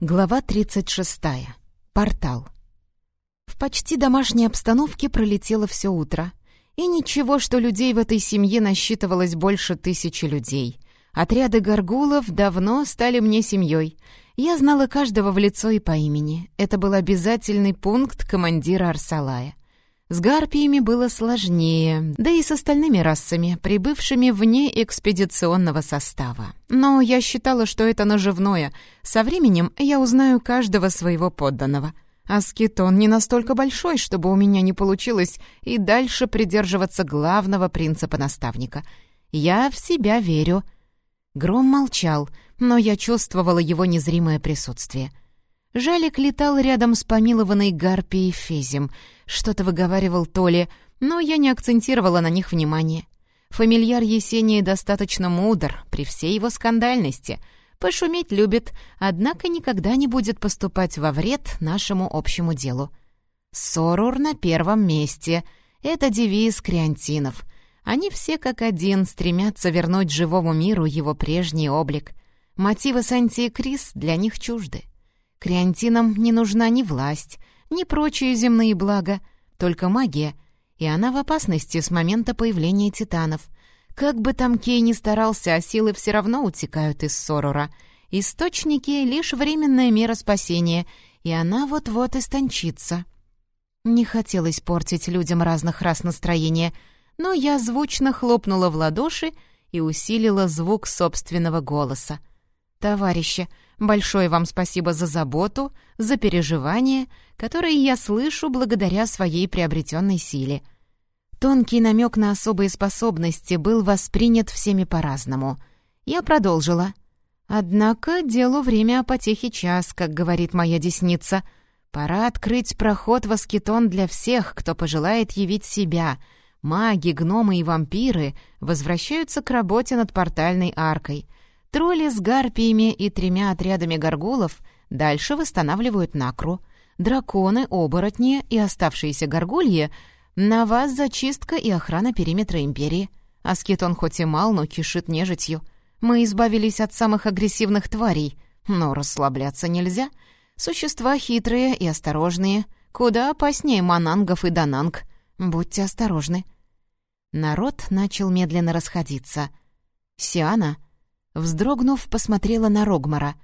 Глава 36. Портал. В почти домашней обстановке пролетело все утро. И ничего, что людей в этой семье насчитывалось больше тысячи людей. Отряды горгулов давно стали мне семьей. Я знала каждого в лицо и по имени. Это был обязательный пункт командира Арсалая. С гарпиями было сложнее, да и с остальными расами, прибывшими вне экспедиционного состава. Но я считала, что это наживное. Со временем я узнаю каждого своего подданного. А скитон не настолько большой, чтобы у меня не получилось и дальше придерживаться главного принципа наставника. Я в себя верю. Гром молчал, но я чувствовала его незримое присутствие — Жалик летал рядом с помилованной гарпией Фезем. Что-то выговаривал Толи, но я не акцентировала на них внимание. Фамильяр Есении достаточно мудр при всей его скандальности. Пошуметь любит, однако никогда не будет поступать во вред нашему общему делу. «Сорур на первом месте» — это девиз креантинов. Они все как один стремятся вернуть живому миру его прежний облик. Мотивы Сантии Крис для них чужды. Криантинам не нужна ни власть, ни прочие земные блага, только магия, и она в опасности с момента появления титанов. Как бы там Кей ни старался, а силы все равно утекают из Сорора. Источники — лишь временная мера спасения, и она вот-вот истончится. Не хотелось портить людям разных рас настроения, но я звучно хлопнула в ладоши и усилила звук собственного голоса. «Товарищи, большое вам спасибо за заботу, за переживания, которые я слышу благодаря своей приобретенной силе». Тонкий намек на особые способности был воспринят всеми по-разному. Я продолжила. «Однако делу время, а потехи час, как говорит моя десница. Пора открыть проход в Аскетон для всех, кто пожелает явить себя. Маги, гномы и вампиры возвращаются к работе над портальной аркой». Тролли с гарпиями и тремя отрядами горгулов дальше восстанавливают накру. Драконы, оборотни и оставшиеся горгульи — на вас зачистка и охрана периметра Империи. Аскетон хоть и мал, но кишит нежитью. Мы избавились от самых агрессивных тварей, но расслабляться нельзя. Существа хитрые и осторожные, куда опаснее манангов и дананг. Будьте осторожны. Народ начал медленно расходиться. Сиана — Вздрогнув, посмотрела на Рогмара.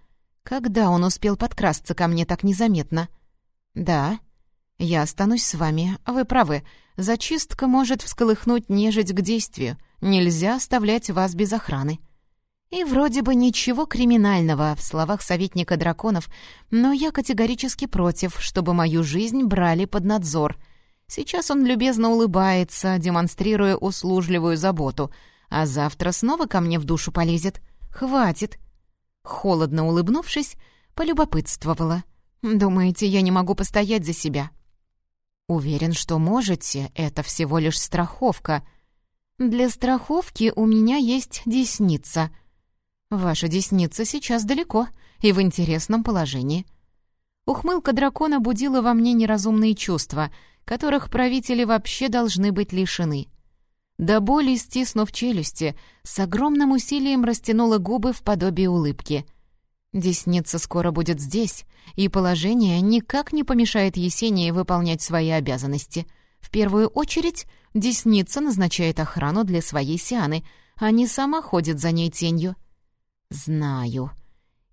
Когда он успел подкрасться ко мне так незаметно? «Да. Я останусь с вами. Вы правы. Зачистка может всколыхнуть нежить к действию. Нельзя оставлять вас без охраны». И вроде бы ничего криминального в словах советника драконов, но я категорически против, чтобы мою жизнь брали под надзор. Сейчас он любезно улыбается, демонстрируя услужливую заботу, а завтра снова ко мне в душу полезет — «Хватит!» Холодно улыбнувшись, полюбопытствовала. «Думаете, я не могу постоять за себя?» «Уверен, что можете, это всего лишь страховка. Для страховки у меня есть десница. Ваша десница сейчас далеко и в интересном положении». Ухмылка дракона будила во мне неразумные чувства, которых правители вообще должны быть лишены. До боли стиснув челюсти, с огромным усилием растянула губы в подобие улыбки. Десница скоро будет здесь, и положение никак не помешает Есении выполнять свои обязанности. В первую очередь, Десница назначает охрану для своей Сианы, а не сама ходит за ней тенью. «Знаю».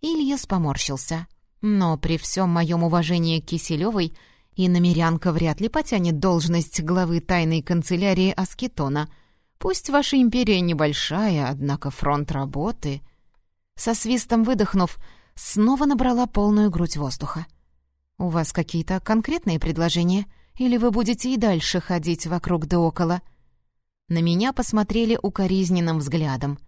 Ильяс поморщился. «Но при всем моем уважении к Киселевой и намерянка вряд ли потянет должность главы тайной канцелярии Аскетона. Пусть ваша империя небольшая, однако фронт работы...» Со свистом выдохнув, снова набрала полную грудь воздуха. «У вас какие-то конкретные предложения? Или вы будете и дальше ходить вокруг да около?» На меня посмотрели укоризненным взглядом.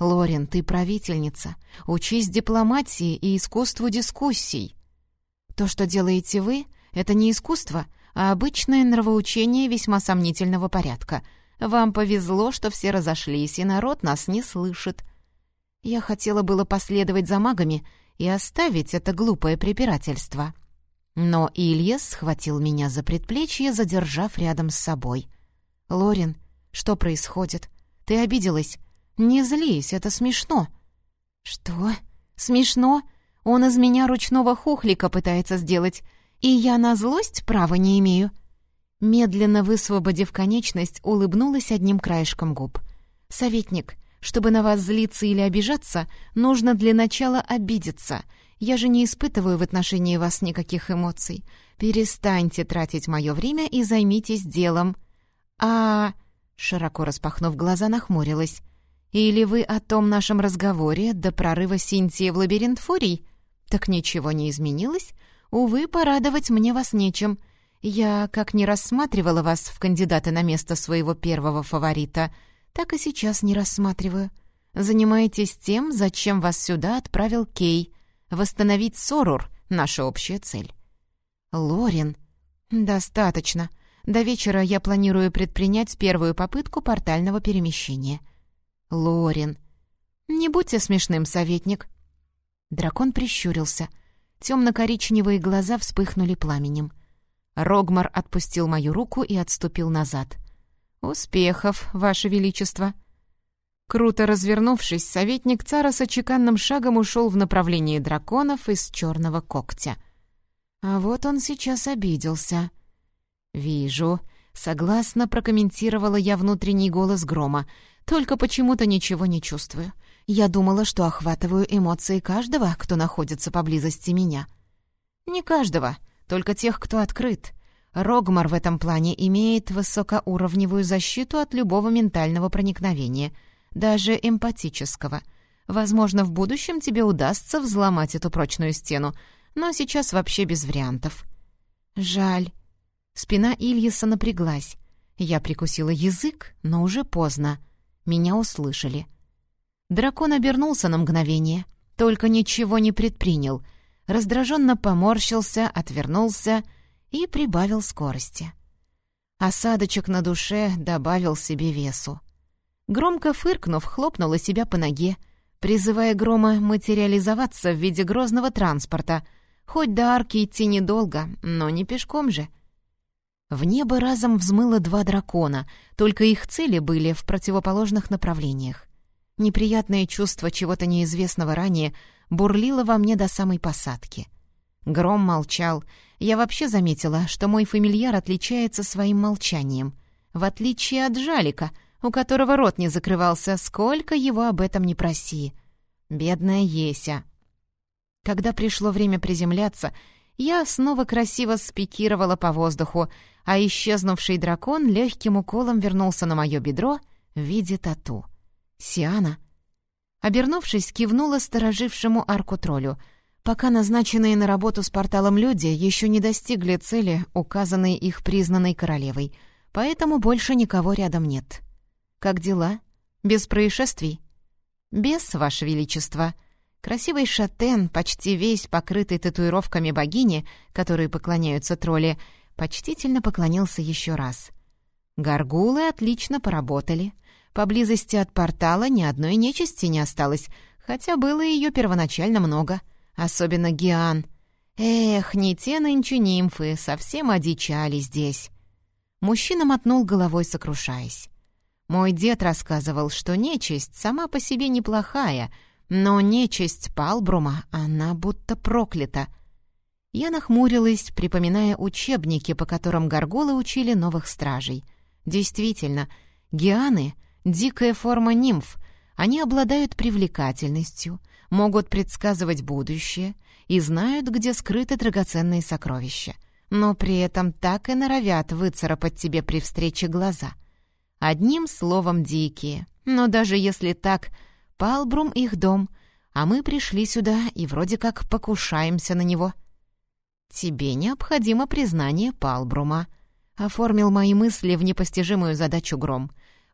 «Лорен, ты правительница. Учись дипломатии и искусству дискуссий. То, что делаете вы, это не искусство, а обычное нравоучение весьма сомнительного порядка. Вам повезло, что все разошлись, и народ нас не слышит. Я хотела было последовать за магами и оставить это глупое препирательство. Но Ильяс схватил меня за предплечье, задержав рядом с собой. «Лорин, что происходит? Ты обиделась? Не злись, это смешно». «Что? Смешно? Он из меня ручного хухлика пытается сделать, и я на злость права не имею». Медленно высвободив конечность, улыбнулась одним краешком губ. «Советник, чтобы на вас злиться или обижаться, нужно для начала обидеться. Я же не испытываю в отношении вас никаких эмоций. Перестаньте тратить мое время и займитесь делом». «А...» — широко распахнув глаза, нахмурилась. «Или вы о том нашем разговоре до прорыва Синтии в лабиринт фурий? Так ничего не изменилось? Увы, порадовать мне вас нечем. Я как не рассматривала вас в кандидаты на место своего первого фаворита, так и сейчас не рассматриваю. Занимаетесь тем, зачем вас сюда отправил Кей. Восстановить Сорур — наша общая цель. Лорин. Достаточно. До вечера я планирую предпринять первую попытку портального перемещения. Лорин. Не будьте смешным, советник. Дракон прищурился. Темно-коричневые глаза вспыхнули пламенем. Рогмар отпустил мою руку и отступил назад. «Успехов, Ваше Величество!» Круто развернувшись, советник цара с очеканным шагом ушел в направлении драконов из черного когтя. А вот он сейчас обиделся. «Вижу», — согласно прокомментировала я внутренний голос грома, «только почему-то ничего не чувствую. Я думала, что охватываю эмоции каждого, кто находится поблизости меня». «Не каждого», только тех, кто открыт. Рогмар в этом плане имеет высокоуровневую защиту от любого ментального проникновения, даже эмпатического. Возможно, в будущем тебе удастся взломать эту прочную стену, но сейчас вообще без вариантов. Жаль. Спина Ильяса напряглась. Я прикусила язык, но уже поздно. Меня услышали. Дракон обернулся на мгновение, только ничего не предпринял — раздраженно поморщился, отвернулся и прибавил скорости. Осадочек на душе добавил себе весу. Громко фыркнув, хлопнула себя по ноге, призывая Грома материализоваться в виде грозного транспорта, хоть до арки идти недолго, но не пешком же. В небо разом взмыло два дракона, только их цели были в противоположных направлениях. Неприятное чувство чего-то неизвестного ранее бурлило во мне до самой посадки. Гром молчал. Я вообще заметила, что мой фамильяр отличается своим молчанием. В отличие от Жалика, у которого рот не закрывался, сколько его об этом не проси. Бедная Еся. Когда пришло время приземляться, я снова красиво спикировала по воздуху, а исчезнувший дракон легким уколом вернулся на мое бедро в виде тату. «Сиана?» Обернувшись, кивнула сторожившему арку троллю. Пока назначенные на работу с порталом люди еще не достигли цели, указанной их признанной королевой, поэтому больше никого рядом нет. «Как дела? Без происшествий?» «Без, Ваше Величество», Красивый шатен, почти весь покрытый татуировками богини, которые поклоняются тролли, почтительно поклонился еще раз. Горгулы отлично поработали. Поблизости от портала ни одной нечисти не осталось, хотя было ее первоначально много, особенно Гиан. Эх, не те нынче нимфы, совсем одичали здесь. Мужчина мотнул головой, сокрушаясь. Мой дед рассказывал, что нечисть сама по себе неплохая, но нечисть Палбрума, она будто проклята. Я нахмурилась, припоминая учебники, по которым горгулы учили новых стражей. Действительно, гианы — Дикая форма нимф. Они обладают привлекательностью, могут предсказывать будущее и знают, где скрыты драгоценные сокровища. Но при этом так и норовят выцарапать тебе при встрече глаза. Одним словом, дикие. Но даже если так, Палбрум — их дом, а мы пришли сюда и вроде как покушаемся на него. Тебе необходимо признание Палбрума. Оформил мои мысли в непостижимую задачу Гром.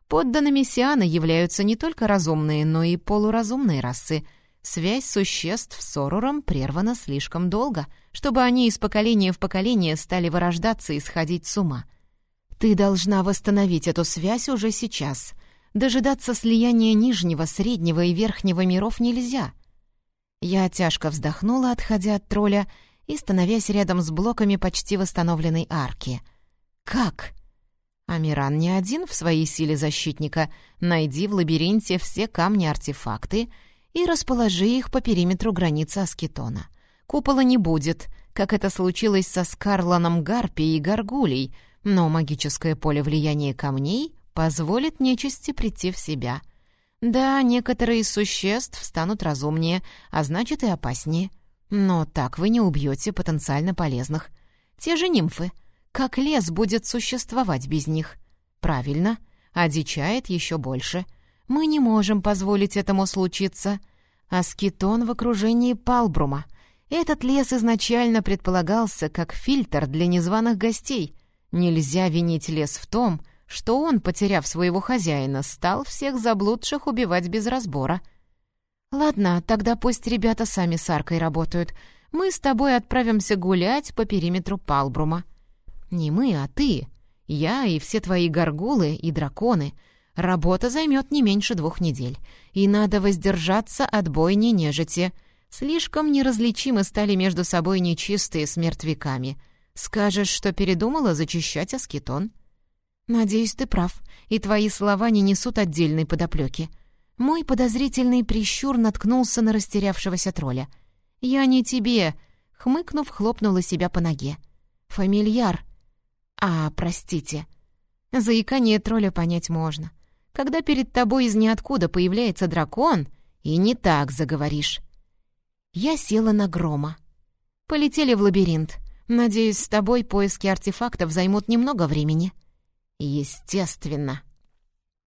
Подданными Сиана являются не только разумные, но и полуразумные расы. Связь существ с Оруром прервана слишком долго, чтобы они из поколения в поколение стали вырождаться и сходить с ума. Ты должна восстановить эту связь уже сейчас. Дожидаться слияния нижнего, среднего и верхнего миров нельзя. Я тяжко вздохнула, отходя от тролля и становясь рядом с блоками почти восстановленной арки. «Как?» Амиран не один в своей силе защитника. Найди в лабиринте все камни-артефакты, и расположи их по периметру границы Аскетона. Купола не будет, как это случилось со Скарланом Гарпи и Гаргулей, но магическое поле влияния камней позволит нечисти прийти в себя. Да, некоторые из существ станут разумнее, а значит и опаснее. Но так вы не убьете потенциально полезных. Те же нимфы. Как лес будет существовать без них? Правильно, одичает еще больше. Мы не можем позволить этому случиться. Аскетон в окружении Палбрума. Этот лес изначально предполагался как фильтр для незваных гостей. Нельзя винить лес в том, что он, потеряв своего хозяина, стал всех заблудших убивать без разбора — «Ладно, тогда пусть ребята сами с Аркой работают. Мы с тобой отправимся гулять по периметру Палбрума». «Не мы, а ты. Я и все твои горгулы и драконы. Работа займет не меньше двух недель. И надо воздержаться от бойни нежити. Слишком неразличимы стали между собой нечистые с мертвяками. Скажешь, что передумала зачищать аскетон?» «Надеюсь, ты прав, и твои слова не несут отдельной подоплеки». Мой подозрительный прищур наткнулся на растерявшегося тролля. «Я не тебе!» — хмыкнув, хлопнула себя по ноге. «Фамильяр!» «А, простите!» Заикание тролля понять можно. Когда перед тобой из ниоткуда появляется дракон, и не так заговоришь. Я села на грома. Полетели в лабиринт. Надеюсь, с тобой поиски артефактов займут немного времени. Естественно.